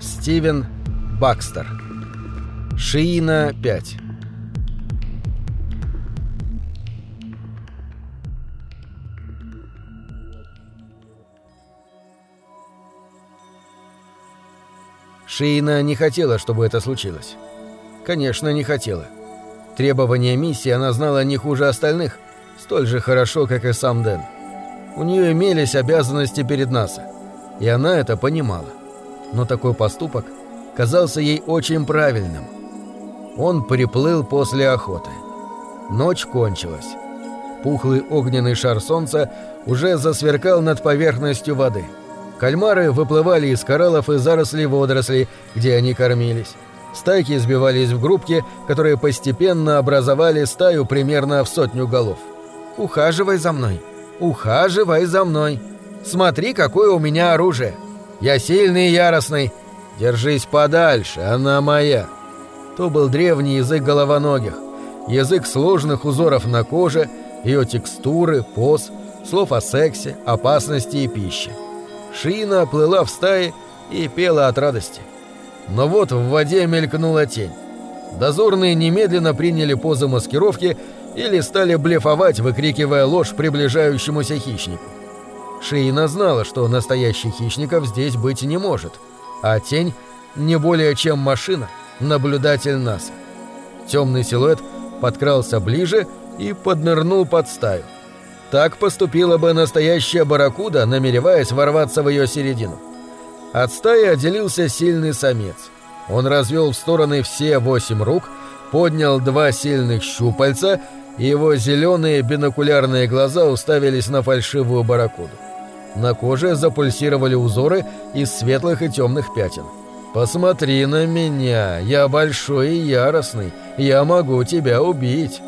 Стивен Бакстер Шиина 5 Шиина не хотела, чтобы это случилось. Конечно, не хотела. Требования миссии она знала не хуже остальных, столь же хорошо, как и сам Дэн. У нее имелись обязанности перед НАСА, и она это понимала. Но такой поступок казался ей очень правильным. Он приплыл после охоты. Ночь кончилась. Пухлый огненный шар солнца уже засверкал над поверхностью воды. Кальмары выплывали из кораллов и зарослей водорослей, где они кормились. Стайки сбивались в группки, которые постепенно образовали стаю примерно в сотню голов. «Ухаживай за мной! Ухаживай за мной! Смотри, какое у меня оружие! Я сильный и яростный! Держись подальше, она моя!» То был древний язык головоногих, язык сложных узоров на коже, ее текстуры, поз, слов о сексе, опасности и пище. Шина плыла в стае и пела от радости. Но вот в воде мелькнула тень. Дозорные немедленно приняли позы маскировки или стали блефовать, выкрикивая ложь приближающемуся хищнику. Шиина знала, что настоящих хищников здесь быть не может, а тень не более чем машина, наблюдатель НАСА. Темный силуэт подкрался ближе и поднырнул под стаю. Так поступила бы настоящая барракуда, намереваясь ворваться в ее середину. От стаи отделился сильный самец. Он развел в стороны все восемь рук, поднял два сильных щупальца, его зеленые бинокулярные глаза уставились на фальшивую барракуду. На коже запульсировали узоры из светлых и темных пятен. «Посмотри на меня, я большой и яростный, я могу тебя убить».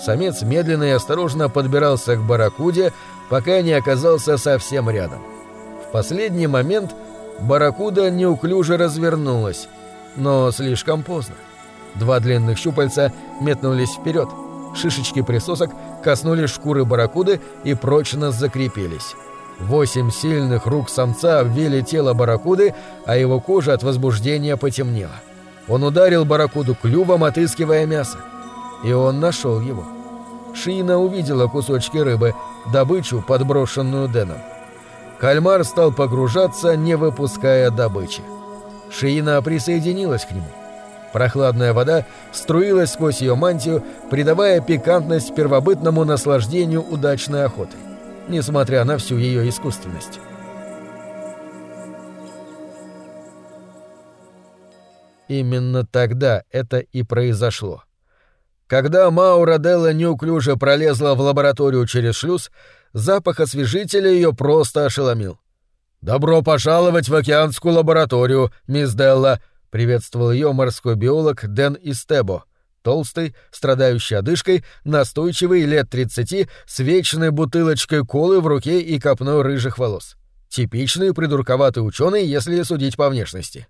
Самец медленно и осторожно подбирался к барракуде, пока не оказался совсем рядом. В последний момент барракуда неуклюже развернулась, но слишком поздно. Два длинных щупальца метнулись вперед, шишечки присосок коснулись шкуры барракуды и прочно закрепились. Восемь сильных рук самца обвили тело барракуды, а его кожа от возбуждения потемнела. Он ударил барракуду клювом, отыскивая мясо и он нашел его. Шина увидела кусочки рыбы, добычу, подброшенную Дэном. Кальмар стал погружаться, не выпуская добычи. Шиина присоединилась к нему. Прохладная вода струилась сквозь ее мантию, придавая пикантность первобытному наслаждению удачной охоты, несмотря на всю ее искусственность. Именно тогда это и произошло. Когда Маура Делла неуклюже пролезла в лабораторию через шлюз, запах освежителя ее просто ошеломил. «Добро пожаловать в океанскую лабораторию, мисс Делла!» — приветствовал ее морской биолог Дэн Истебо, толстый, страдающий одышкой, настойчивый лет тридцати, с вечной бутылочкой колы в руке и копной рыжих волос. Типичный придурковатый ученый, если судить по внешности.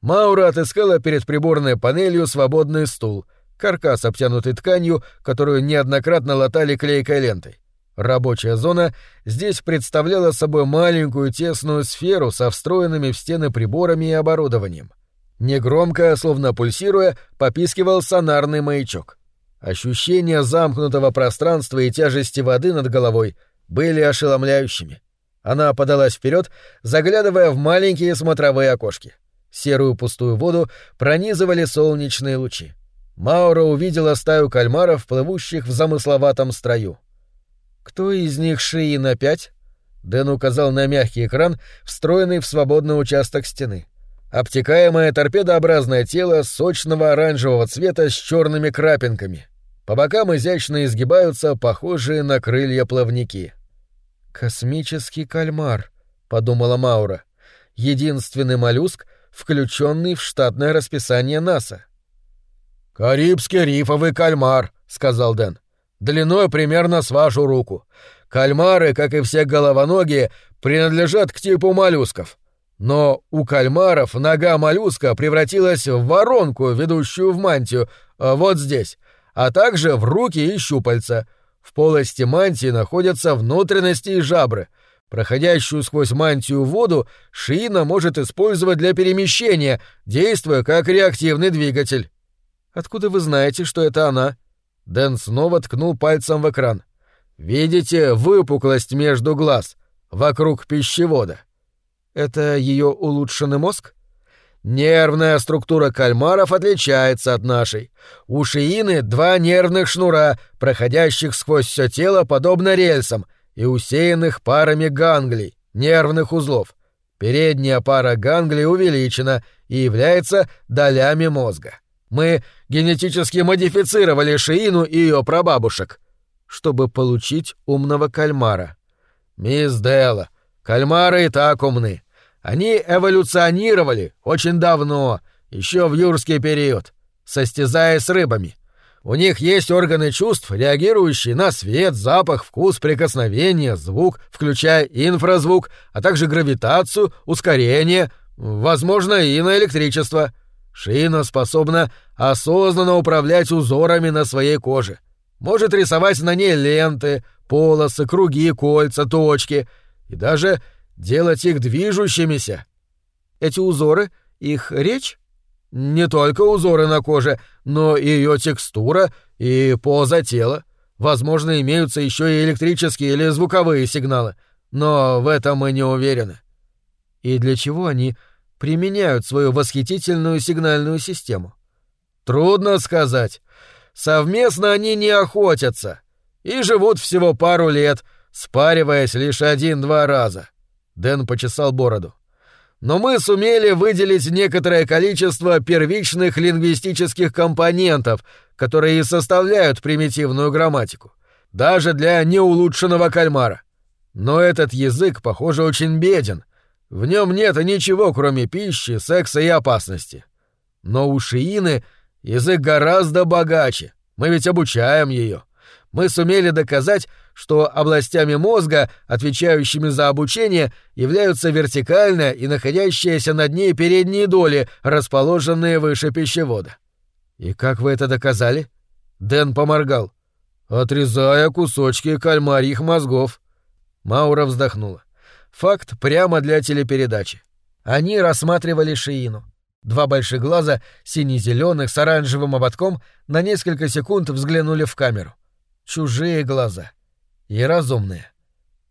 Маура отыскала перед приборной панелью свободный стул — каркас, обтянутый тканью, которую неоднократно латали клейкой лентой. Рабочая зона здесь представляла собой маленькую тесную сферу со встроенными в стены приборами и оборудованием. Негромко, словно пульсируя, попискивал сонарный маячок. Ощущения замкнутого пространства и тяжести воды над головой были ошеломляющими. Она подалась вперед, заглядывая в маленькие смотровые окошки. Серую пустую воду пронизывали солнечные лучи. Маура увидела стаю кальмаров, плывущих в замысловатом строю. «Кто из них шии на пять?» Дэн указал на мягкий экран, встроенный в свободный участок стены. Обтекаемое торпедообразное тело сочного оранжевого цвета с черными крапинками. По бокам изящно изгибаются похожие на крылья плавники. «Космический кальмар», — подумала Маура. «Единственный моллюск, включенный в штатное расписание НАСА». «Карибский рифовый кальмар», — сказал Дэн. «Длиной примерно с вашу руку. Кальмары, как и все головоногие, принадлежат к типу моллюсков. Но у кальмаров нога моллюска превратилась в воронку, ведущую в мантию, а вот здесь, а также в руки и щупальца. В полости мантии находятся внутренности и жабры. Проходящую сквозь мантию воду шина может использовать для перемещения, действуя как реактивный двигатель. Откуда вы знаете, что это она? Дэн снова ткнул пальцем в экран. Видите выпуклость между глаз, вокруг пищевода. Это ее улучшенный мозг? Нервная структура кальмаров отличается от нашей. У шиины два нервных шнура, проходящих сквозь все тело подобно рельсам, и усеянных парами ганглий, нервных узлов. Передняя пара ганглий увеличена и является долями мозга. Мы генетически модифицировали шиину и ее прабабушек, чтобы получить умного кальмара. Мисс Делла, кальмары и так умны. Они эволюционировали очень давно, еще в юрский период, состязаясь с рыбами. У них есть органы чувств, реагирующие на свет, запах, вкус, прикосновение, звук, включая инфразвук, а также гравитацию, ускорение, возможно, и на электричество. Шина способна осознанно управлять узорами на своей коже. Может рисовать на ней ленты, полосы, круги, кольца, точки и даже делать их движущимися. Эти узоры — их речь? Не только узоры на коже, но и ее текстура и поза тела. Возможно, имеются еще и электрические или звуковые сигналы, но в этом мы не уверены. И для чего они применяют свою восхитительную сигнальную систему? Трудно сказать. Совместно они не охотятся и живут всего пару лет, спариваясь лишь один-два раза. Дэн почесал бороду. Но мы сумели выделить некоторое количество первичных лингвистических компонентов, которые и составляют примитивную грамматику, даже для неулучшенного кальмара. Но этот язык, похоже, очень беден. В нем нет ничего, кроме пищи, секса и опасности. Но у шиины язык гораздо богаче. Мы ведь обучаем ее мы сумели доказать, что областями мозга, отвечающими за обучение, являются вертикальная и находящиеся над ней передние доли, расположенные выше пищевода. И как вы это доказали? Дэн поморгал. Отрезая кусочки кальмарьих мозгов. Маура вздохнула. Факт прямо для телепередачи. Они рассматривали шиину. Два больших глаза, сине-зеленых с оранжевым ободком, на несколько секунд взглянули в камеру чужие глаза. И разумные.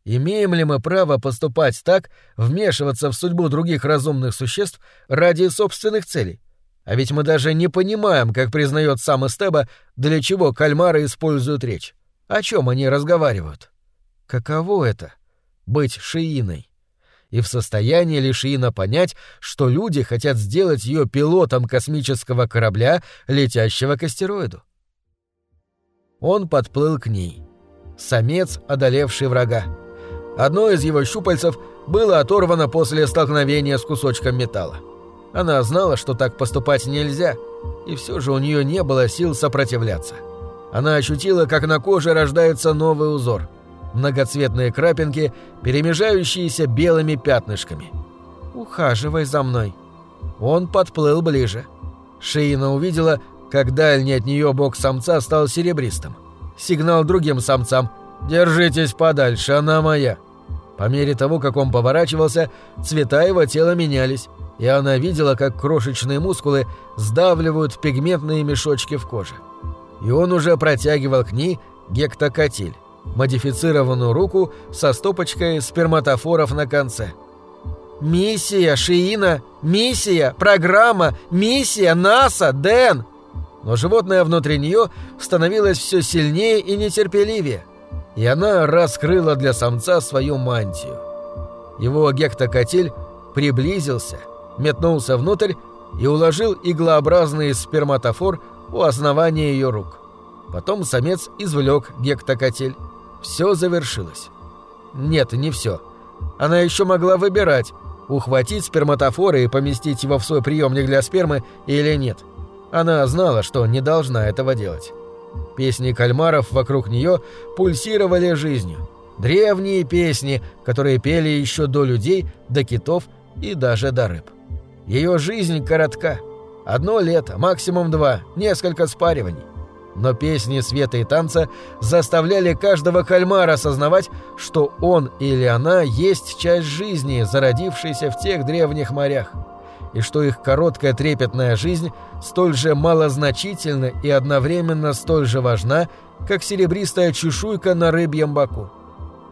Имеем ли мы право поступать так, вмешиваться в судьбу других разумных существ ради собственных целей? А ведь мы даже не понимаем, как признает сам Эстеба, для чего кальмары используют речь. О чем они разговаривают? Каково это — быть шииной? И в состоянии ли шиина понять, что люди хотят сделать ее пилотом космического корабля, летящего к астероиду? Он подплыл к ней. Самец, одолевший врага. Одно из его щупальцев было оторвано после столкновения с кусочком металла. Она знала, что так поступать нельзя, и все же у нее не было сил сопротивляться. Она ощутила, как на коже рождается новый узор. Многоцветные крапинки, перемежающиеся белыми пятнышками. «Ухаживай за мной». Он подплыл ближе. Шиина увидела, как дальний от нее бок самца стал серебристым. Сигнал другим самцам «Держитесь подальше, она моя». По мере того, как он поворачивался, цвета его тела менялись, и она видела, как крошечные мускулы сдавливают пигментные мешочки в коже. И он уже протягивал к ней гектокатиль, модифицированную руку со стопочкой сперматофоров на конце. «Миссия, Шиина! Миссия! Программа! Миссия! НАСА! Дэн!» Но животное внутри нее становилось все сильнее и нетерпеливее, и она раскрыла для самца свою мантию. Его гектокотиль приблизился, метнулся внутрь и уложил иглообразный сперматофор у основания ее рук. Потом самец извлек гектокотиль. Все завершилось. Нет, не все. Она еще могла выбирать, ухватить сперматофоры и поместить его в свой приемник для спермы или нет. — она знала, что не должна этого делать. Песни кальмаров вокруг нее пульсировали жизнью. Древние песни, которые пели еще до людей, до китов и даже до рыб. Ее жизнь коротка. Одно лето, максимум два, несколько спариваний. Но песни света и танца заставляли каждого кальмара осознавать, что он или она есть часть жизни, зародившейся в тех древних морях, и что их короткая трепетная жизнь столь же малозначительна и одновременно столь же важна, как серебристая чешуйка на рыбьем боку.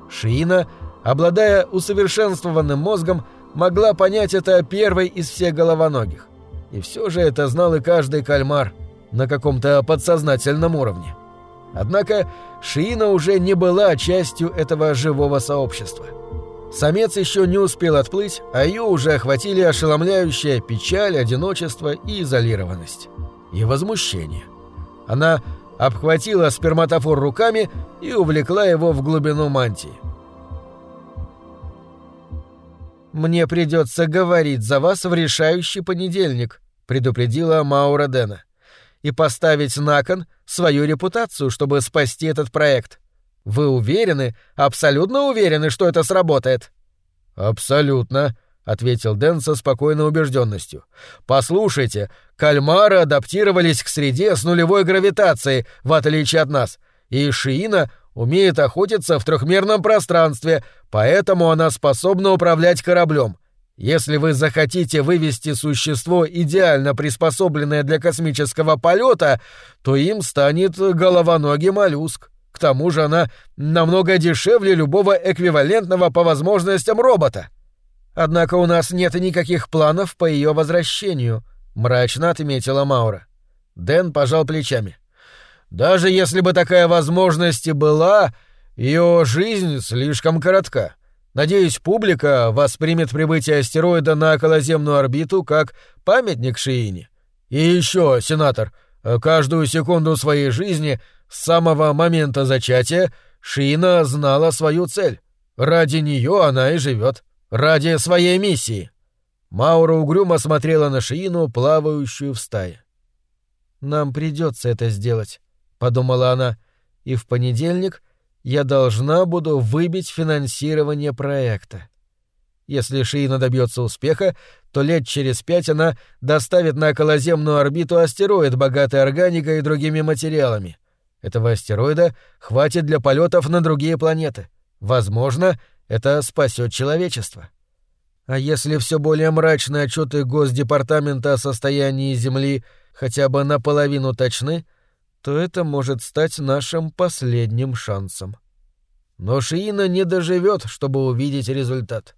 Шиина, обладая усовершенствованным мозгом, могла понять это первой из всех головоногих. И все же это знал и каждый кальмар на каком-то подсознательном уровне. Однако Шиина уже не была частью этого живого сообщества. Самец еще не успел отплыть, а ее уже охватили ошеломляющая печаль, одиночество и изолированность. И возмущение. Она обхватила сперматофор руками и увлекла его в глубину мантии. «Мне придется говорить за вас в решающий понедельник», — предупредила Маура Дэна. «И поставить на кон свою репутацию, чтобы спасти этот проект. Вы уверены, абсолютно уверены, что это сработает?» «Абсолютно», — ответил Дэн со спокойной убежденностью. «Послушайте, кальмары адаптировались к среде с нулевой гравитацией, в отличие от нас, и Шиина умеет охотиться в трехмерном пространстве, поэтому она способна управлять кораблем. Если вы захотите вывести существо, идеально приспособленное для космического полета, то им станет головоногий моллюск. К тому же она намного дешевле любого эквивалентного по возможностям робота. Однако у нас нет никаких планов по ее возвращению, мрачно отметила Маура. Дэн пожал плечами. Даже если бы такая возможность и была, ее жизнь слишком коротка. Надеюсь, публика воспримет прибытие астероида на околоземную орбиту как памятник Шиине. И еще, сенатор, каждую секунду своей жизни с самого момента зачатия Шина знала свою цель. Ради нее она и живет. Ради своей миссии. Маура угрюмо смотрела на Шиину, плавающую в стае. «Нам придется это сделать», — подумала она, — «и в понедельник я должна буду выбить финансирование проекта. Если Шиина добьется успеха, то лет через пять она доставит на околоземную орбиту астероид, богатый органикой и другими материалами. Этого астероида хватит для полетов на другие планеты. Возможно, это спасет человечество. А если все более мрачные отчеты Госдепартамента о состоянии Земли хотя бы наполовину точны, то это может стать нашим последним шансом. Но Шиина не доживет, чтобы увидеть результат.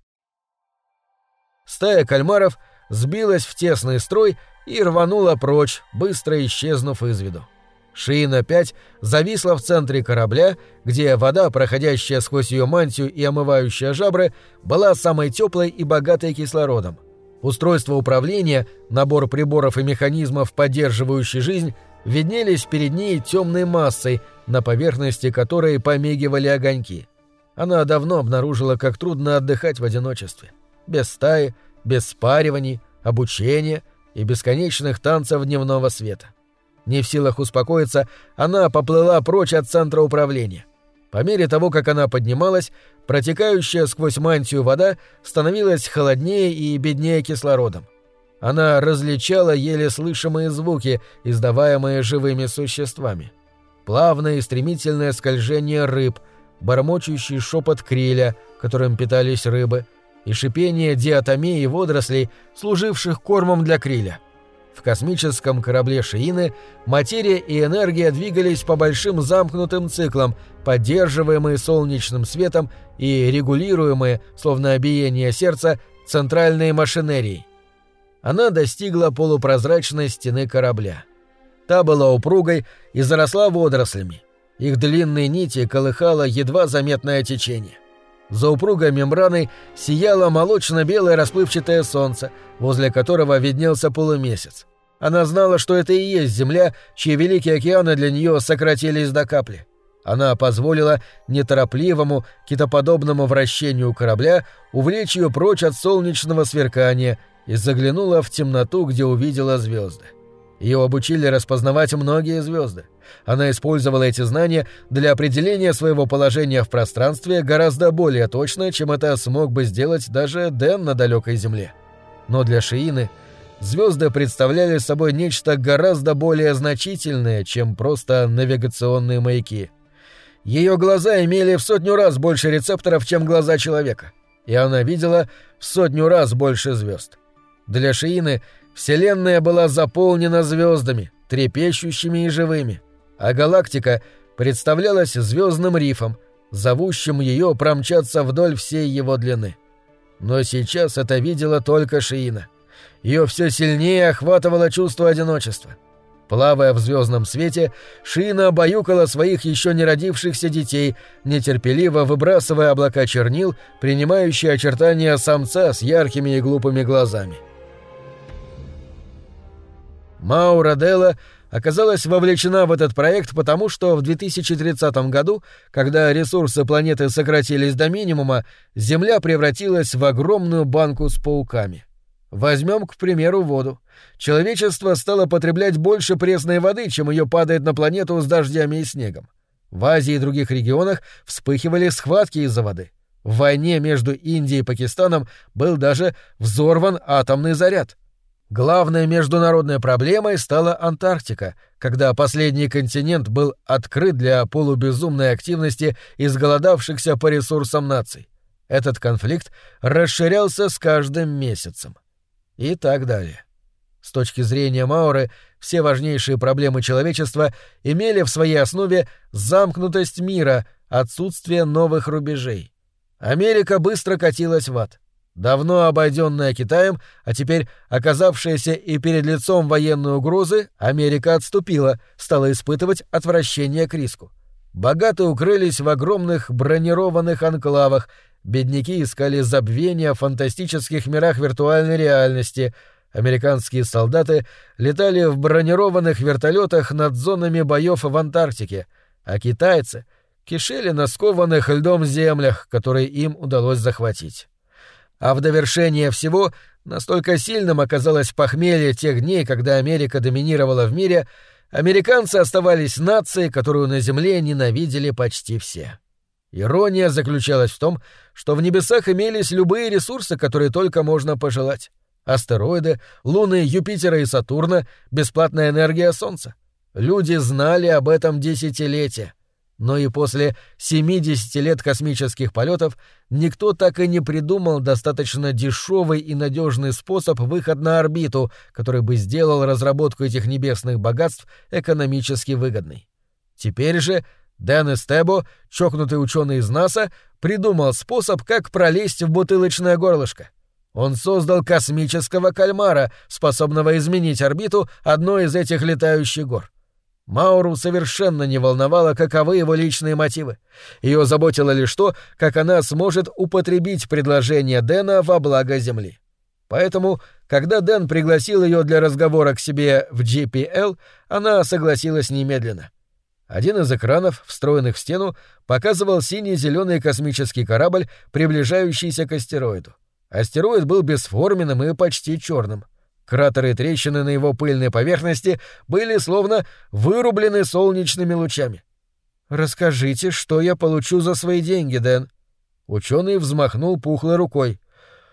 Стая кальмаров сбилась в тесный строй и рванула прочь, быстро исчезнув из виду. Шиина-5 зависла в центре корабля, где вода, проходящая сквозь ее мантию и омывающая жабры, была самой теплой и богатой кислородом. Устройство управления, набор приборов и механизмов, поддерживающий жизнь, виднелись перед ней темной массой, на поверхности которой помигивали огоньки. Она давно обнаружила, как трудно отдыхать в одиночестве. Без стаи, без спариваний, обучения и бесконечных танцев дневного света. Не в силах успокоиться, она поплыла прочь от центра управления. По мере того, как она поднималась, протекающая сквозь мантию вода становилась холоднее и беднее кислородом. Она различала еле слышимые звуки, издаваемые живыми существами. Плавное и стремительное скольжение рыб, бормочущий шепот криля, которым питались рыбы, и шипение диатомии водорослей, служивших кормом для криля. В космическом корабле Шиины материя и энергия двигались по большим замкнутым циклам, поддерживаемые солнечным светом и регулируемые, словно биение сердца, центральной машинерией она достигла полупрозрачной стены корабля. Та была упругой и заросла водорослями. Их длинные нити колыхало едва заметное течение. За упругой мембраной сияло молочно-белое расплывчатое солнце, возле которого виднелся полумесяц. Она знала, что это и есть Земля, чьи великие океаны для нее сократились до капли. Она позволила неторопливому, китоподобному вращению корабля увлечь ее прочь от солнечного сверкания и заглянула в темноту, где увидела звезды. Ее обучили распознавать многие звезды. Она использовала эти знания для определения своего положения в пространстве гораздо более точно, чем это смог бы сделать даже Дэн на далекой Земле. Но для Шиины звезды представляли собой нечто гораздо более значительное, чем просто навигационные маяки. Ее глаза имели в сотню раз больше рецепторов, чем глаза человека, и она видела в сотню раз больше звезд. Для Шиины Вселенная была заполнена звездами, трепещущими и живыми, а галактика представлялась звездным рифом, зовущим ее промчаться вдоль всей его длины. Но сейчас это видела только Шиина. Ее все сильнее охватывало чувство одиночества. Плавая в звездном свете, Шина обаюкала своих еще не родившихся детей, нетерпеливо выбрасывая облака чернил, принимающие очертания самца с яркими и глупыми глазами. Маура Делла оказалась вовлечена в этот проект потому, что в 2030 году, когда ресурсы планеты сократились до минимума, Земля превратилась в огромную банку с пауками. Возьмем, к примеру, воду. Человечество стало потреблять больше пресной воды, чем ее падает на планету с дождями и снегом. В Азии и других регионах вспыхивали схватки из-за воды. В войне между Индией и Пакистаном был даже взорван атомный заряд. Главной международной проблемой стала Антарктика, когда последний континент был открыт для полубезумной активности изголодавшихся по ресурсам наций. Этот конфликт расширялся с каждым месяцем. И так далее. С точки зрения Мауры, все важнейшие проблемы человечества имели в своей основе замкнутость мира, отсутствие новых рубежей. Америка быстро катилась в ад — Давно обойденная Китаем, а теперь оказавшаяся и перед лицом военной угрозы, Америка отступила, стала испытывать отвращение к риску. Богатые укрылись в огромных бронированных анклавах, бедняки искали забвения в фантастических мирах виртуальной реальности, американские солдаты летали в бронированных вертолетах над зонами боев в Антарктике, а китайцы кишели на скованных льдом землях, которые им удалось захватить. А в довершение всего настолько сильным оказалось похмелье тех дней, когда Америка доминировала в мире, американцы оставались нацией, которую на Земле ненавидели почти все. Ирония заключалась в том, что в небесах имелись любые ресурсы, которые только можно пожелать. Астероиды, луны Юпитера и Сатурна, бесплатная энергия Солнца. Люди знали об этом десятилетия. Но и после 70 лет космических полетов никто так и не придумал достаточно дешевый и надежный способ выхода на орбиту, который бы сделал разработку этих небесных богатств экономически выгодной. Теперь же Дэн Эстебо, чокнутый ученый из НАСА, придумал способ, как пролезть в бутылочное горлышко. Он создал космического кальмара, способного изменить орбиту одной из этих летающих гор. Мауру совершенно не волновало, каковы его личные мотивы. Ее заботило лишь то, как она сможет употребить предложение Дэна во благо Земли. Поэтому, когда Дэн пригласил ее для разговора к себе в GPL, она согласилась немедленно. Один из экранов, встроенных в стену, показывал синий-зеленый космический корабль, приближающийся к астероиду. Астероид был бесформенным и почти черным. Кратеры и трещины на его пыльной поверхности были словно вырублены солнечными лучами. «Расскажите, что я получу за свои деньги, Дэн?» Ученый взмахнул пухлой рукой.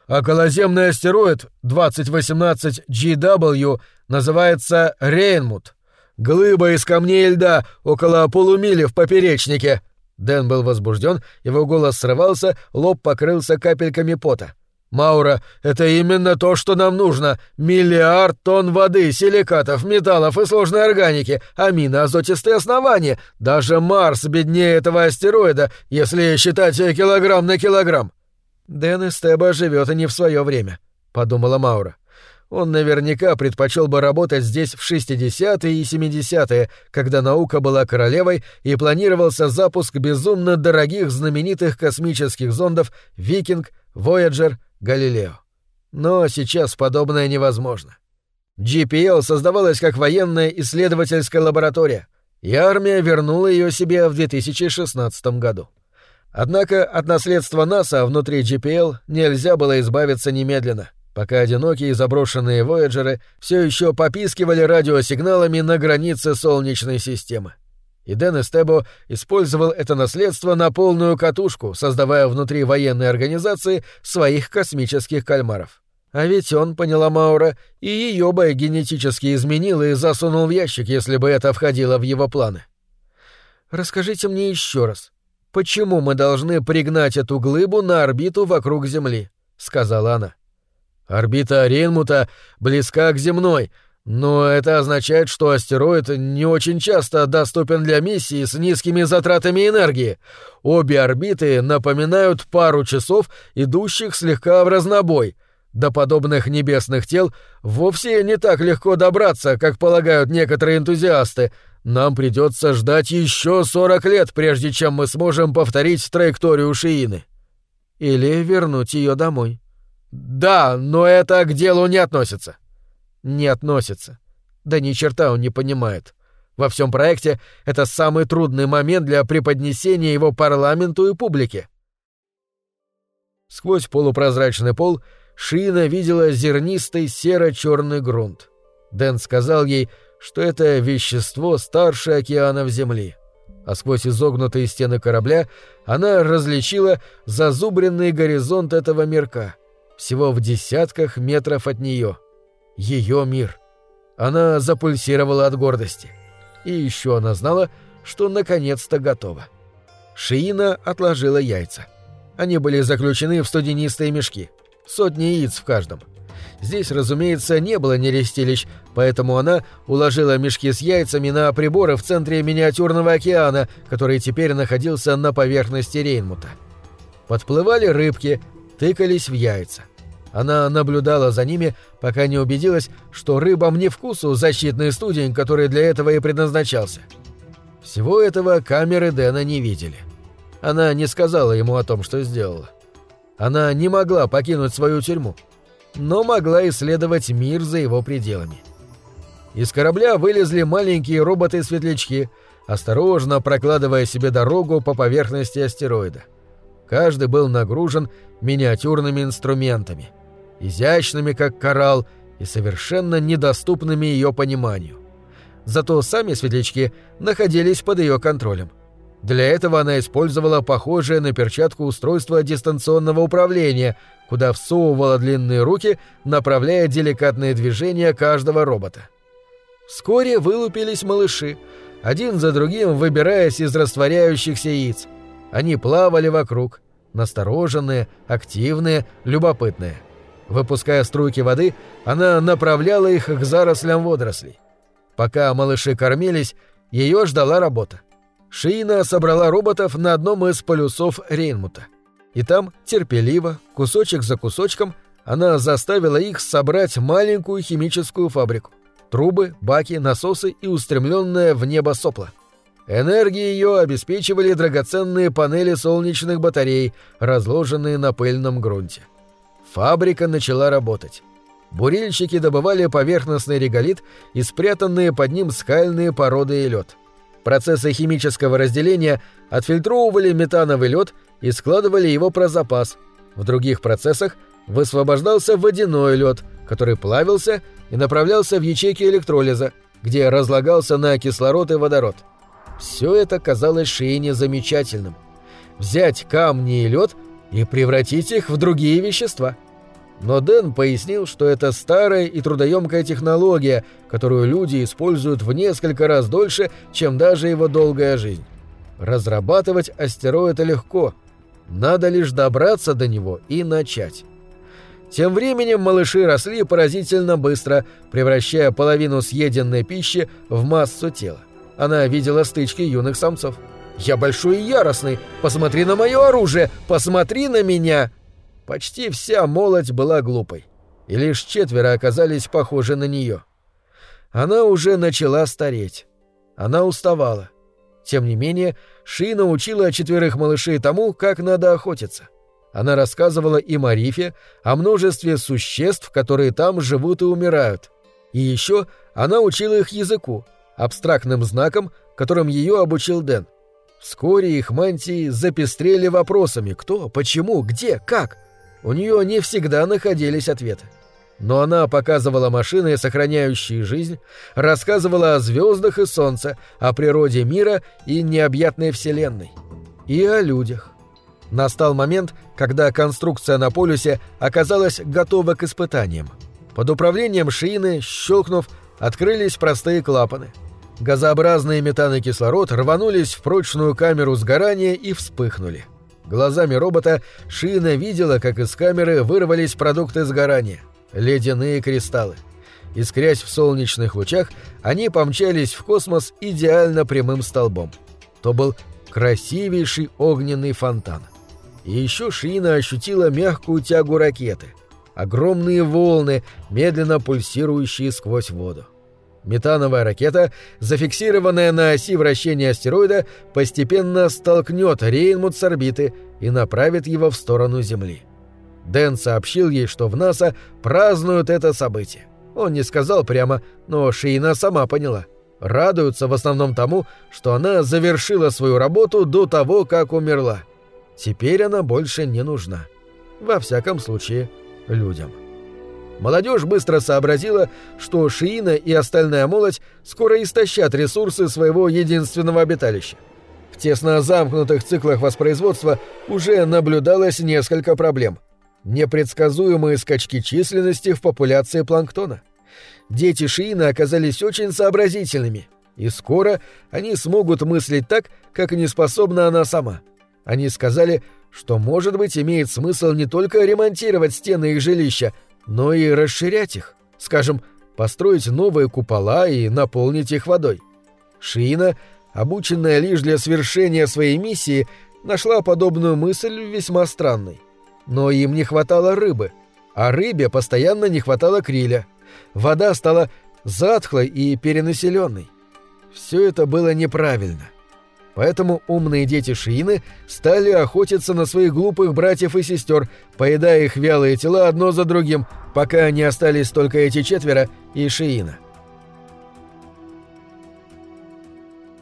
«Околоземный астероид 2018 GW называется Рейнмут. Глыба из камней и льда около полумили в поперечнике». Дэн был возбужден, его голос срывался, лоб покрылся капельками пота. «Маура, это именно то, что нам нужно. Миллиард тонн воды, силикатов, металлов и сложной органики, амино-азотистые основания. Даже Марс беднее этого астероида, если считать килограмм на килограмм». «Дэн Эстеба живет и не в свое время», — подумала Маура. Он наверняка предпочел бы работать здесь в 60-е и 70-е, когда наука была королевой и планировался запуск безумно дорогих знаменитых космических зондов «Викинг», «Вояджер», Галилео. Но сейчас подобное невозможно. GPL создавалась как военная исследовательская лаборатория, и армия вернула ее себе в 2016 году. Однако от наследства НАСА внутри GPL нельзя было избавиться немедленно, пока одинокие заброшенные Вояджеры все еще попискивали радиосигналами на границе Солнечной системы и Дэн Эстебо использовал это наследство на полную катушку, создавая внутри военной организации своих космических кальмаров. А ведь он, поняла Маура, и ее бы генетически изменил и засунул в ящик, если бы это входило в его планы. Расскажите мне еще раз, почему мы должны пригнать эту глыбу на орбиту вокруг Земли? сказала она. Орбита Рейнмута близка к земной, но это означает, что астероид не очень часто доступен для миссии с низкими затратами энергии. Обе орбиты напоминают пару часов, идущих слегка в разнобой. До подобных небесных тел вовсе не так легко добраться, как полагают некоторые энтузиасты. Нам придется ждать еще 40 лет, прежде чем мы сможем повторить траекторию Шиины. Или вернуть ее домой. Да, но это к делу не относится не относится. Да ни черта он не понимает. Во всем проекте это самый трудный момент для преподнесения его парламенту и публике. Сквозь полупрозрачный пол Шина видела зернистый серо-черный грунт. Дэн сказал ей, что это вещество старше океанов Земли. А сквозь изогнутые стены корабля она различила зазубренный горизонт этого мирка, всего в десятках метров от нее — ее мир. Она запульсировала от гордости. И еще она знала, что наконец-то готова. Шиина отложила яйца. Они были заключены в студенистые мешки. Сотни яиц в каждом. Здесь, разумеется, не было нерестилищ, поэтому она уложила мешки с яйцами на приборы в центре миниатюрного океана, который теперь находился на поверхности Рейнмута. Подплывали рыбки, тыкались в яйца. Она наблюдала за ними, пока не убедилась, что рыбам не вкусу защитный студень, который для этого и предназначался. Всего этого камеры Дэна не видели. Она не сказала ему о том, что сделала. Она не могла покинуть свою тюрьму, но могла исследовать мир за его пределами. Из корабля вылезли маленькие роботы-светлячки, осторожно прокладывая себе дорогу по поверхности астероида. Каждый был нагружен миниатюрными инструментами — изящными, как коралл, и совершенно недоступными ее пониманию. Зато сами светлячки находились под ее контролем. Для этого она использовала похожее на перчатку устройство дистанционного управления, куда всовывала длинные руки, направляя деликатные движения каждого робота. Вскоре вылупились малыши, один за другим выбираясь из растворяющихся яиц. Они плавали вокруг, настороженные, активные, любопытные – Выпуская струйки воды, она направляла их к зарослям водорослей. Пока малыши кормились, ее ждала работа. Шиина собрала роботов на одном из полюсов Рейнмута. И там, терпеливо, кусочек за кусочком, она заставила их собрать маленькую химическую фабрику. Трубы, баки, насосы и устремленное в небо сопло. Энергией ее обеспечивали драгоценные панели солнечных батарей, разложенные на пыльном грунте. Фабрика начала работать. Бурильщики добывали поверхностный реголит и спрятанные под ним скальные породы и лед. Процессы химического разделения отфильтровывали метановый лед и складывали его про запас. В других процессах высвобождался водяной лед, который плавился и направлялся в ячейки электролиза, где разлагался на кислород и водород. Все это казалось Шиине замечательным. Взять камни и лед и превратить их в другие вещества. Но Дэн пояснил, что это старая и трудоемкая технология, которую люди используют в несколько раз дольше, чем даже его долгая жизнь. Разрабатывать астероид легко. Надо лишь добраться до него и начать. Тем временем малыши росли поразительно быстро, превращая половину съеденной пищи в массу тела. Она видела стычки юных самцов. «Я большой и яростный! Посмотри на мое оружие! Посмотри на меня!» Почти вся молодь была глупой, и лишь четверо оказались похожи на нее. Она уже начала стареть. Она уставала. Тем не менее, Ши научила четверых малышей тому, как надо охотиться. Она рассказывала им о рифе, о множестве существ, которые там живут и умирают. И еще она учила их языку, абстрактным знаком, которым ее обучил Дэн. Вскоре их мантии запестрели вопросами «кто?», «почему?», «где?», «как?». У нее не всегда находились ответы. Но она показывала машины, сохраняющие жизнь, рассказывала о звездах и солнце, о природе мира и необъятной вселенной. И о людях. Настал момент, когда конструкция на полюсе оказалась готова к испытаниям. Под управлением Шиины, щелкнув, открылись простые клапаны. Газообразные метан и кислород рванулись в прочную камеру сгорания и вспыхнули. Глазами робота Шиина видела, как из камеры вырвались продукты сгорания — ледяные кристаллы. Искрясь в солнечных лучах, они помчались в космос идеально прямым столбом. То был красивейший огненный фонтан. И еще Шиина ощутила мягкую тягу ракеты. Огромные волны, медленно пульсирующие сквозь воду. Метановая ракета, зафиксированная на оси вращения астероида, постепенно столкнет Рейнмут с орбиты и направит его в сторону Земли. Дэн сообщил ей, что в НАСА празднуют это событие. Он не сказал прямо, но Шиина сама поняла. Радуются в основном тому, что она завершила свою работу до того, как умерла. Теперь она больше не нужна. Во всяком случае, людям. Молодежь быстро сообразила, что Шиина и остальная молодь скоро истощат ресурсы своего единственного обиталища. В тесно замкнутых циклах воспроизводства уже наблюдалось несколько проблем. Непредсказуемые скачки численности в популяции планктона. Дети Шиина оказались очень сообразительными, и скоро они смогут мыслить так, как не способна она сама – они сказали, что, может быть, имеет смысл не только ремонтировать стены их жилища, но и расширять их, скажем, построить новые купола и наполнить их водой. Шиина, обученная лишь для свершения своей миссии, нашла подобную мысль весьма странной. Но им не хватало рыбы, а рыбе постоянно не хватало криля. Вода стала затхлой и перенаселенной. Все это было неправильно. Поэтому умные дети Шиины стали охотиться на своих глупых братьев и сестер, поедая их вялые тела одно за другим, пока не остались только эти четверо и Шиина.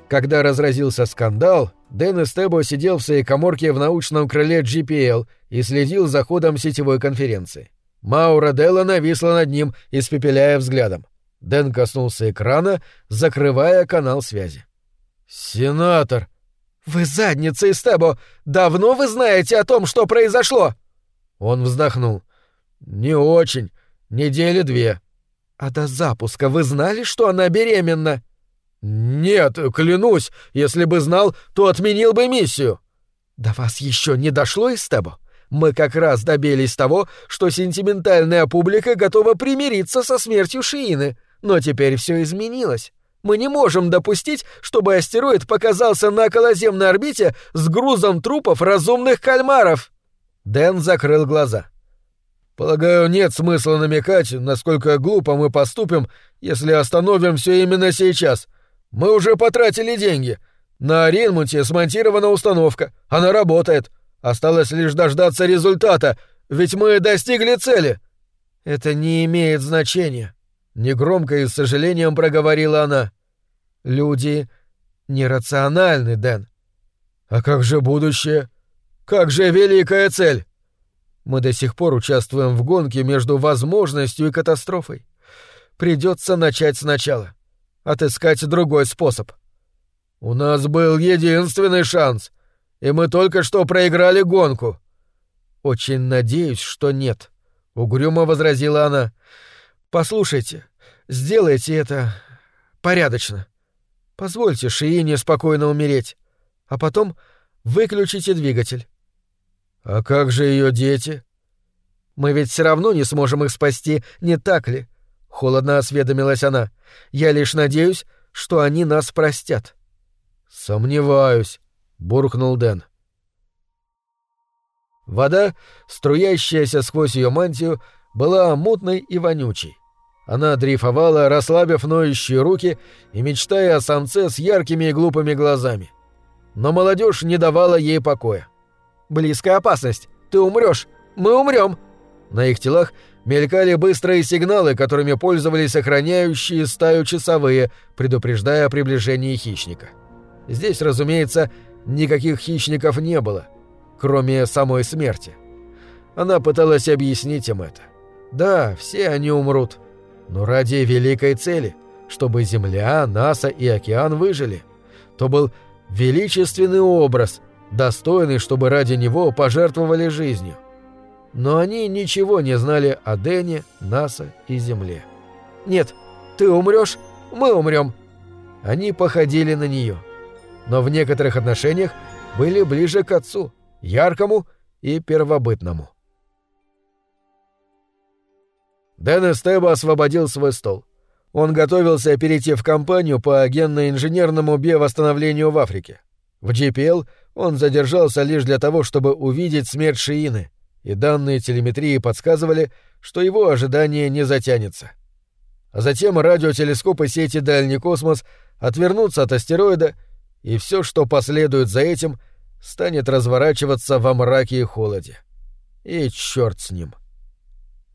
Когда разразился скандал, Дэн Эстебо сидел в своей коморке в научном крыле GPL и следил за ходом сетевой конференции. Маура Делла нависла над ним, испепеляя взглядом. Дэн коснулся экрана, закрывая канал связи. «Сенатор!» «Вы задница, Истебо! Давно вы знаете о том, что произошло?» Он вздохнул. «Не очень. Недели две». «А до запуска вы знали, что она беременна?» «Нет, клянусь, если бы знал, то отменил бы миссию». «До вас еще не дошло, Истебо? Мы как раз добились того, что сентиментальная публика готова примириться со смертью Шиины, но теперь все изменилось. Мы не можем допустить, чтобы астероид показался на околоземной орбите с грузом трупов разумных кальмаров. Дэн закрыл глаза. Полагаю, нет смысла намекать, насколько глупо мы поступим, если остановим все именно сейчас. Мы уже потратили деньги. На Ринмуте смонтирована установка. Она работает. Осталось лишь дождаться результата, ведь мы достигли цели. Это не имеет значения. Негромко и с сожалением проговорила она. Люди нерациональны, Дэн. А как же будущее? Как же великая цель? Мы до сих пор участвуем в гонке между возможностью и катастрофой. Придется начать сначала. Отыскать другой способ. У нас был единственный шанс, и мы только что проиграли гонку. Очень надеюсь, что нет, угрюмо возразила она. Послушайте, Сделайте это порядочно. Позвольте Шиине спокойно умереть, а потом выключите двигатель. А как же ее дети? Мы ведь все равно не сможем их спасти, не так ли? Холодно осведомилась она. Я лишь надеюсь, что они нас простят. Сомневаюсь, буркнул Дэн. Вода, струящаяся сквозь ее мантию, была мутной и вонючей. Она дрейфовала, расслабив ноющие руки и мечтая о самце с яркими и глупыми глазами. Но молодежь не давала ей покоя. «Близкая опасность! Ты умрешь! Мы умрем!» На их телах мелькали быстрые сигналы, которыми пользовались охраняющие стаю часовые, предупреждая о приближении хищника. Здесь, разумеется, никаких хищников не было, кроме самой смерти. Она пыталась объяснить им это. Да, все они умрут но ради великой цели, чтобы Земля, НАСА и океан выжили. То был величественный образ, достойный, чтобы ради него пожертвовали жизнью. Но они ничего не знали о Дэне, НАСА и Земле. «Нет, ты умрешь, мы умрем!» Они походили на нее, но в некоторых отношениях были ближе к отцу, яркому и первобытному. Дэн Эстебо освободил свой стол. Он готовился перейти в компанию по генно-инженерному биовосстановлению в Африке. В GPL он задержался лишь для того, чтобы увидеть смерть Шиины, и данные телеметрии подсказывали, что его ожидание не затянется. А затем радиотелескопы сети «Дальний космос» отвернутся от астероида, и все, что последует за этим, станет разворачиваться во мраке и холоде. И черт с ним.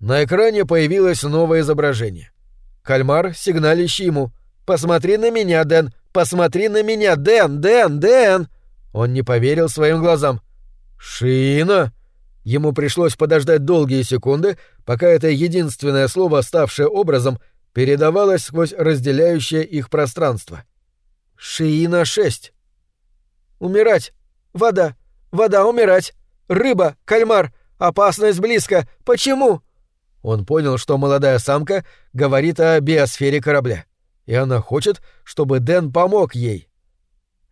На экране появилось новое изображение. Кальмар, сигналищий ему. «Посмотри на меня, Дэн! Посмотри на меня, Дэн! Дэн! Дэн!» Он не поверил своим глазам. «Шина!» Ему пришлось подождать долгие секунды, пока это единственное слово, ставшее образом, передавалось сквозь разделяющее их пространство. «Шиина-6». «Умирать! Вода! Вода, умирать! Рыба! Кальмар! Опасность близко! Почему?» Он понял, что молодая самка говорит о биосфере корабля, и она хочет, чтобы Дэн помог ей.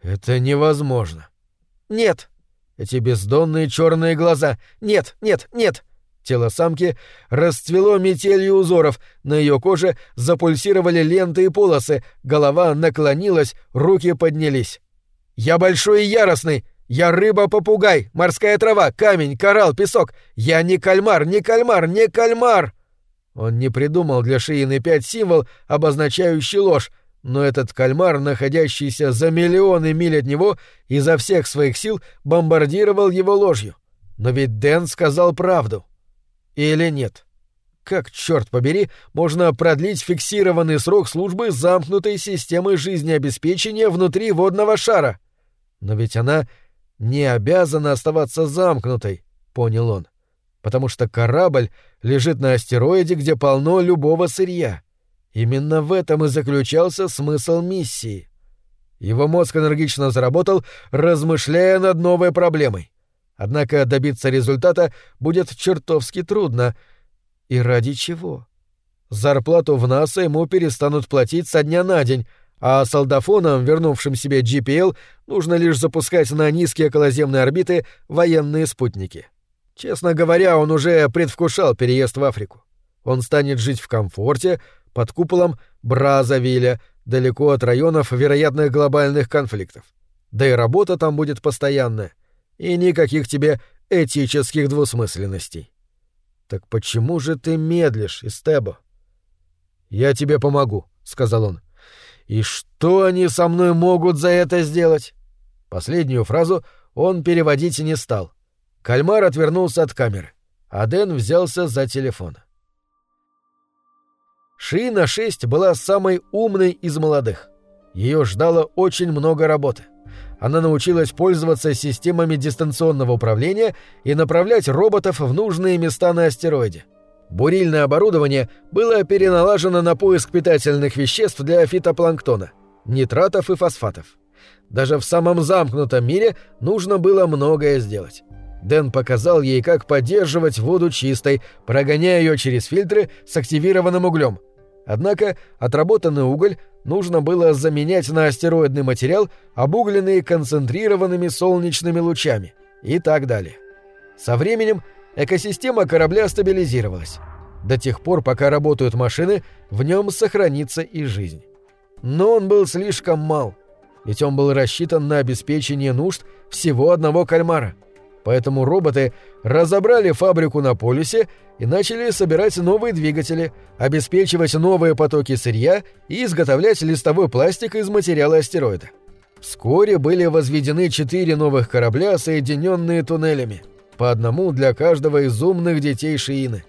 Это невозможно. Нет. Эти бездонные черные глаза. Нет, нет, нет. Тело самки расцвело метелью узоров, на ее коже запульсировали ленты и полосы, голова наклонилась, руки поднялись. «Я большой и яростный! Я рыба-попугай, морская трава, камень, коралл, песок. Я не кальмар, не кальмар, не кальмар. Он не придумал для Шиины пять символ, обозначающий ложь, но этот кальмар, находящийся за миллионы миль от него, изо всех своих сил бомбардировал его ложью. Но ведь Дэн сказал правду. Или нет? Как, черт побери, можно продлить фиксированный срок службы замкнутой системы жизнеобеспечения внутри водного шара? Но ведь она не обязана оставаться замкнутой, понял он, потому что корабль лежит на астероиде, где полно любого сырья. Именно в этом и заключался смысл миссии. Его мозг энергично заработал, размышляя над новой проблемой. Однако добиться результата будет чертовски трудно. И ради чего? Зарплату в НАСА ему перестанут платить со дня на день, а солдафонам, вернувшим себе GPL, нужно лишь запускать на низкие околоземные орбиты военные спутники. Честно говоря, он уже предвкушал переезд в Африку. Он станет жить в комфорте, под куполом Бразовиля, далеко от районов вероятных глобальных конфликтов. Да и работа там будет постоянная. И никаких тебе этических двусмысленностей. Так почему же ты медлишь, Истебо? Я тебе помогу, сказал он. И что они со мной могут за это сделать? Последнюю фразу он переводить не стал. Кальмар отвернулся от камеры, а Дэн взялся за телефон. Шиина-6 была самой умной из молодых. Ее ждало очень много работы. Она научилась пользоваться системами дистанционного управления и направлять роботов в нужные места на астероиде. Бурильное оборудование было переналажено на поиск питательных веществ для фитопланктона, нитратов и фосфатов. Даже в самом замкнутом мире нужно было многое сделать. Дэн показал ей, как поддерживать воду чистой, прогоняя ее через фильтры с активированным углем. Однако отработанный уголь нужно было заменять на астероидный материал, обугленный концентрированными солнечными лучами и так далее. Со временем экосистема корабля стабилизировалась. До тех пор, пока работают машины, в нем сохранится и жизнь. Но он был слишком мал, ведь он был рассчитан на обеспечение нужд всего одного кальмара. Поэтому роботы разобрали фабрику на полюсе и начали собирать новые двигатели, обеспечивать новые потоки сырья и изготовлять листовой пластик из материала астероида. Вскоре были возведены четыре новых корабля, соединенные туннелями – по одному для каждого из умных детей Шиины.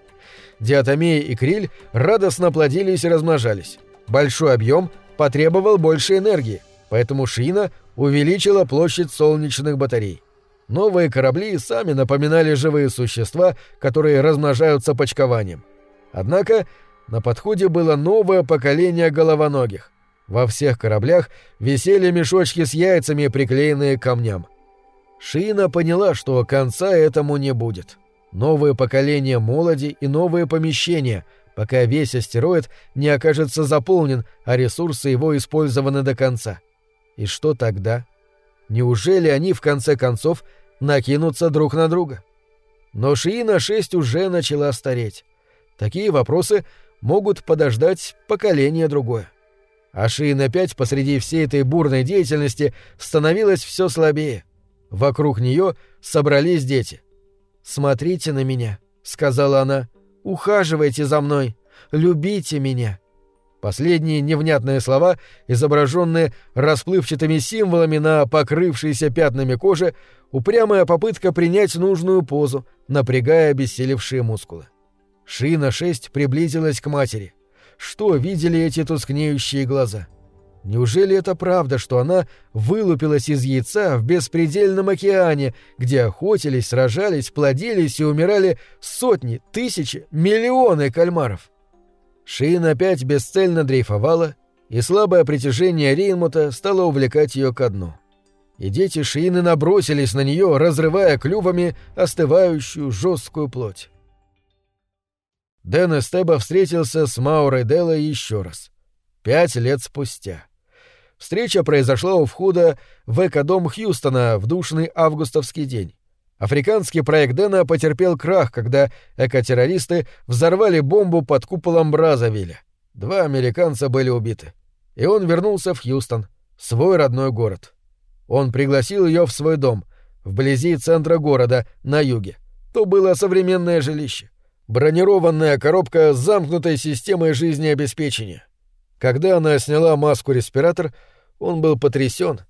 Диатомия и Криль радостно плодились и размножались. Большой объем потребовал больше энергии, поэтому Шиина увеличила площадь солнечных батарей. Новые корабли сами напоминали живые существа, которые размножаются почкованием. Однако на подходе было новое поколение головоногих. Во всех кораблях висели мешочки с яйцами, приклеенные к камням. Шина поняла, что конца этому не будет. Новые поколения молоди и новые помещения, пока весь астероид не окажется заполнен, а ресурсы его использованы до конца. И что тогда? Неужели они в конце концов накинутся друг на друга? Но Шиина-6 уже начала стареть. Такие вопросы могут подождать поколение другое. А Шиина-5 посреди всей этой бурной деятельности становилась все слабее. Вокруг нее собрались дети. «Смотрите на меня», — сказала она, — «ухаживайте за мной, любите меня». Последние невнятные слова, изображенные расплывчатыми символами на покрывшейся пятнами кожи, упрямая попытка принять нужную позу, напрягая обессилевшие мускулы. Шина-6 приблизилась к матери. Что видели эти тускнеющие глаза? Неужели это правда, что она вылупилась из яйца в беспредельном океане, где охотились, сражались, плодились и умирали сотни, тысячи, миллионы кальмаров? Шин опять бесцельно дрейфовала, и слабое притяжение Рейнмута стало увлекать ее ко дну. И дети Шины набросились на нее, разрывая клювами остывающую жесткую плоть. Дэн Эстеба встретился с Маурой Деллой еще раз. Пять лет спустя. Встреча произошла у входа в экодом Хьюстона в душный августовский день. Африканский проект Дэна потерпел крах, когда экотеррористы взорвали бомбу под куполом Бразовиля. Два американца были убиты. И он вернулся в Хьюстон, свой родной город. Он пригласил ее в свой дом, вблизи центра города, на юге. То было современное жилище. Бронированная коробка с замкнутой системой жизнеобеспечения. Когда она сняла маску-респиратор, он был потрясен.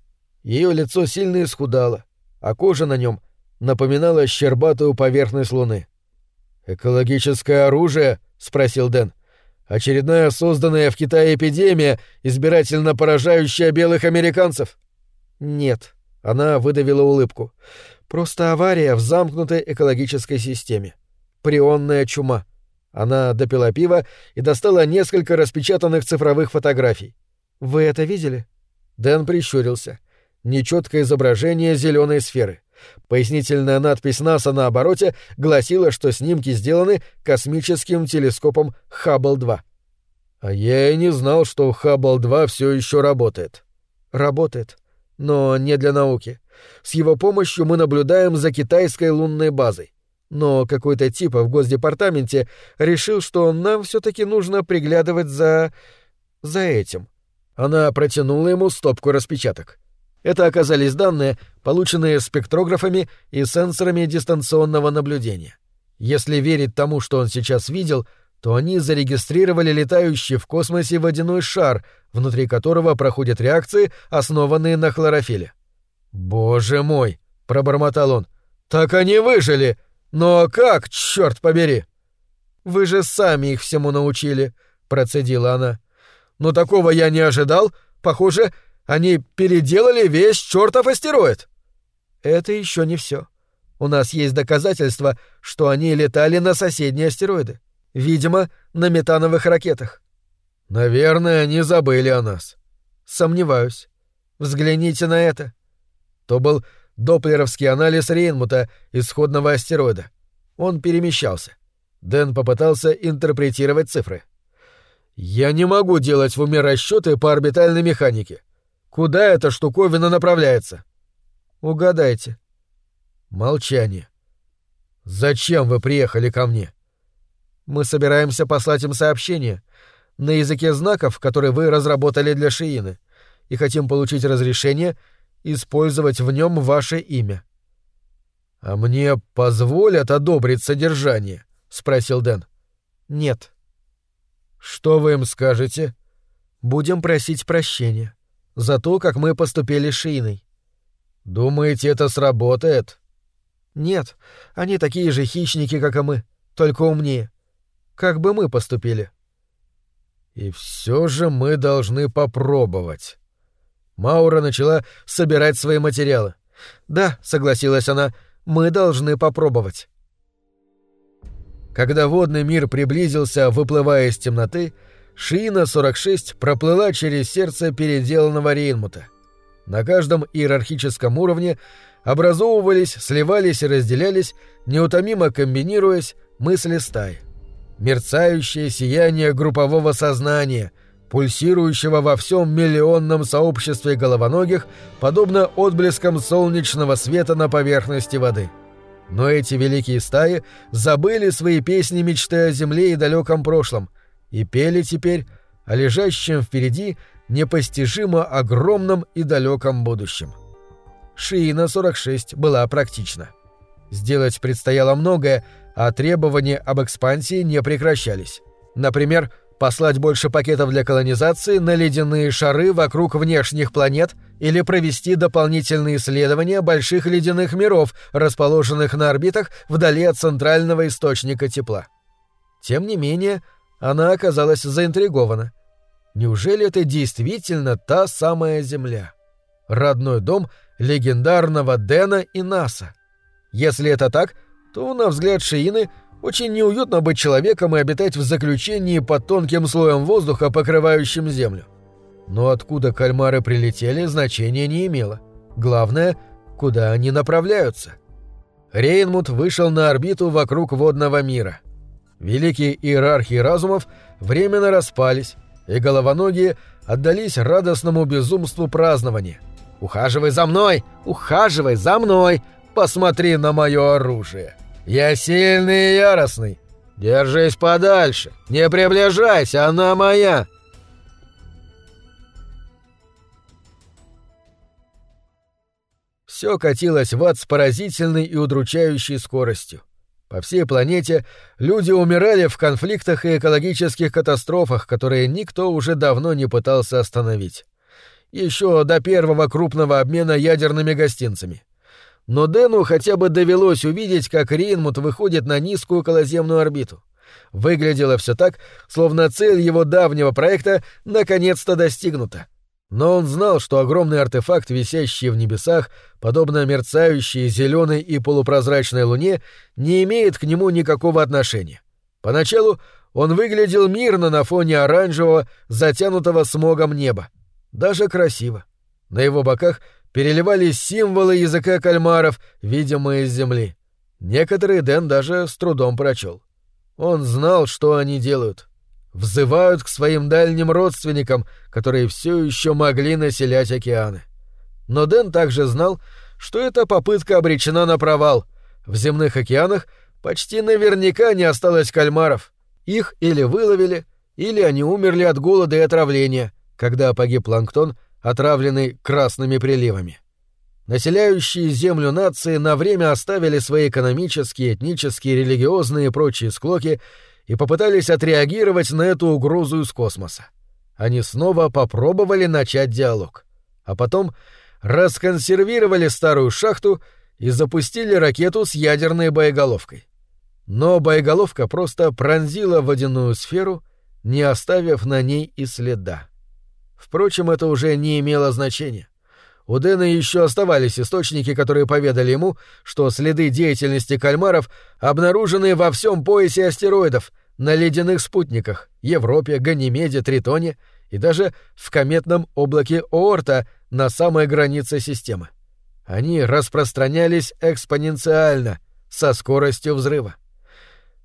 Ее лицо сильно исхудало, а кожа на нем напоминала щербатую поверхность Луны. «Экологическое оружие?» — спросил Дэн. «Очередная созданная в Китае эпидемия, избирательно поражающая белых американцев?» «Нет», — она выдавила улыбку. «Просто авария в замкнутой экологической системе. Прионная чума». Она допила пиво и достала несколько распечатанных цифровых фотографий. «Вы это видели?» Дэн прищурился. Нечеткое изображение зеленой сферы. Пояснительная надпись НАСА на обороте гласила, что снимки сделаны космическим телескопом Хаббл-2. А я и не знал, что Хаббл-2 все еще работает. Работает, но не для науки. С его помощью мы наблюдаем за китайской лунной базой. Но какой-то тип в Госдепартаменте решил, что нам все-таки нужно приглядывать за... за этим. Она протянула ему стопку распечаток. Это оказались данные, полученные спектрографами и сенсорами дистанционного наблюдения. Если верить тому, что он сейчас видел, то они зарегистрировали летающий в космосе водяной шар, внутри которого проходят реакции, основанные на хлорофиле. «Боже мой!» — пробормотал он. «Так они выжили! Но как, черт побери!» «Вы же сами их всему научили», — процедила она. «Но такого я не ожидал. Похоже, они переделали весь чертов астероид. Это еще не все. У нас есть доказательства, что они летали на соседние астероиды. Видимо, на метановых ракетах. Наверное, они забыли о нас. Сомневаюсь. Взгляните на это. То был доплеровский анализ Рейнмута исходного астероида. Он перемещался. Дэн попытался интерпретировать цифры. «Я не могу делать в уме расчеты по орбитальной механике. Куда эта штуковина направляется? Угадайте. Молчание. Зачем вы приехали ко мне? Мы собираемся послать им сообщение на языке знаков, который вы разработали для Шиины, и хотим получить разрешение использовать в нем ваше имя. А мне позволят одобрить содержание? спросил Дэн. Нет. Что вы им скажете? Будем просить прощения за то, как мы поступили с Шиной. Думаете, это сработает? Нет, они такие же хищники, как и мы, только умнее. Как бы мы поступили? И все же мы должны попробовать. Маура начала собирать свои материалы. Да, согласилась она, мы должны попробовать. Когда водный мир приблизился, выплывая из темноты, Шина 46 проплыла через сердце переделанного Рейнмута. На каждом иерархическом уровне образовывались, сливались и разделялись, неутомимо комбинируясь, мысли стаи. Мерцающее сияние группового сознания, пульсирующего во всем миллионном сообществе головоногих, подобно отблескам солнечного света на поверхности воды. Но эти великие стаи забыли свои песни мечты о земле и далеком прошлом и пели теперь о лежащем впереди непостижимо огромном и далеком будущем. Шиина 46 была практична. Сделать предстояло многое, а требования об экспансии не прекращались. Например, послать больше пакетов для колонизации на ледяные шары вокруг внешних планет или провести дополнительные исследования больших ледяных миров, расположенных на орбитах вдали от центрального источника тепла. Тем не менее, она оказалась заинтригована. Неужели это действительно та самая Земля? Родной дом легендарного Дэна и НАСА. Если это так, то, на взгляд Шиины, очень неуютно быть человеком и обитать в заключении под тонким слоем воздуха, покрывающим Землю. Но откуда кальмары прилетели, значения не имело. Главное, куда они направляются. Рейнмут вышел на орбиту вокруг водного мира. Великие иерархии разумов временно распались, и головоногие отдались радостному безумству празднования. «Ухаживай за мной! Ухаживай за мной! Посмотри на мое оружие! Я сильный и яростный! Держись подальше! Не приближайся, она моя!» Все катилось в ад с поразительной и удручающей скоростью. По всей планете люди умирали в конфликтах и экологических катастрофах, которые никто уже давно не пытался остановить. Еще до первого крупного обмена ядерными гостинцами. Но Дэну хотя бы довелось увидеть, как Рейнмут выходит на низкую околоземную орбиту. Выглядело все так, словно цель его давнего проекта наконец-то достигнута. Но он знал, что огромный артефакт, висящий в небесах, подобно мерцающей зеленой и полупрозрачной луне, не имеет к нему никакого отношения. Поначалу он выглядел мирно на фоне оранжевого, затянутого смогом неба. Даже красиво. На его боках переливались символы языка кальмаров, видимые с земли. Некоторые Дэн даже с трудом прочел. Он знал, что они делают — взывают к своим дальним родственникам, которые все еще могли населять океаны. Но Дэн также знал, что эта попытка обречена на провал. В земных океанах почти наверняка не осталось кальмаров. Их или выловили, или они умерли от голода и отравления, когда погиб планктон, отравленный красными приливами. Населяющие Землю нации на время оставили свои экономические, этнические, религиозные и прочие склоки и попытались отреагировать на эту угрозу из космоса. Они снова попробовали начать диалог. А потом расконсервировали старую шахту и запустили ракету с ядерной боеголовкой. Но боеголовка просто пронзила водяную сферу, не оставив на ней и следа. Впрочем, это уже не имело значения. У Дэна еще оставались источники, которые поведали ему, что следы деятельности кальмаров обнаружены во всем поясе астероидов, на ледяных спутниках, Европе, Ганимеде, Тритоне и даже в кометном облаке Оорта на самой границе системы. Они распространялись экспоненциально, со скоростью взрыва.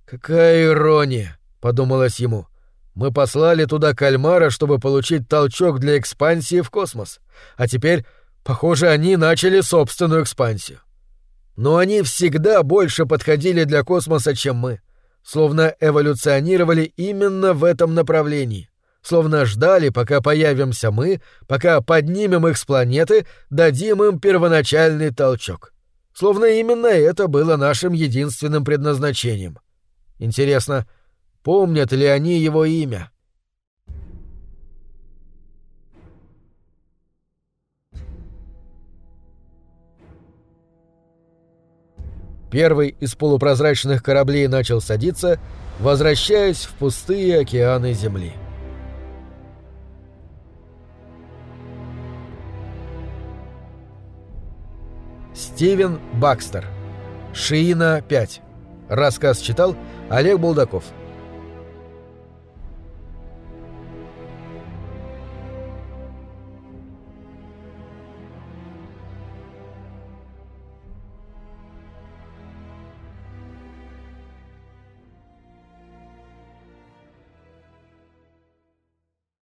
«Какая ирония!» — подумалось ему. «Мы послали туда кальмара, чтобы получить толчок для экспансии в космос, а теперь Похоже, они начали собственную экспансию. Но они всегда больше подходили для космоса, чем мы. Словно эволюционировали именно в этом направлении. Словно ждали, пока появимся мы, пока поднимем их с планеты, дадим им первоначальный толчок. Словно именно это было нашим единственным предназначением. Интересно, помнят ли они его имя? Первый из полупрозрачных кораблей начал садиться, возвращаясь в пустые океаны Земли. Стивен Бакстер. Шиина 5. Рассказ читал Олег Булдаков.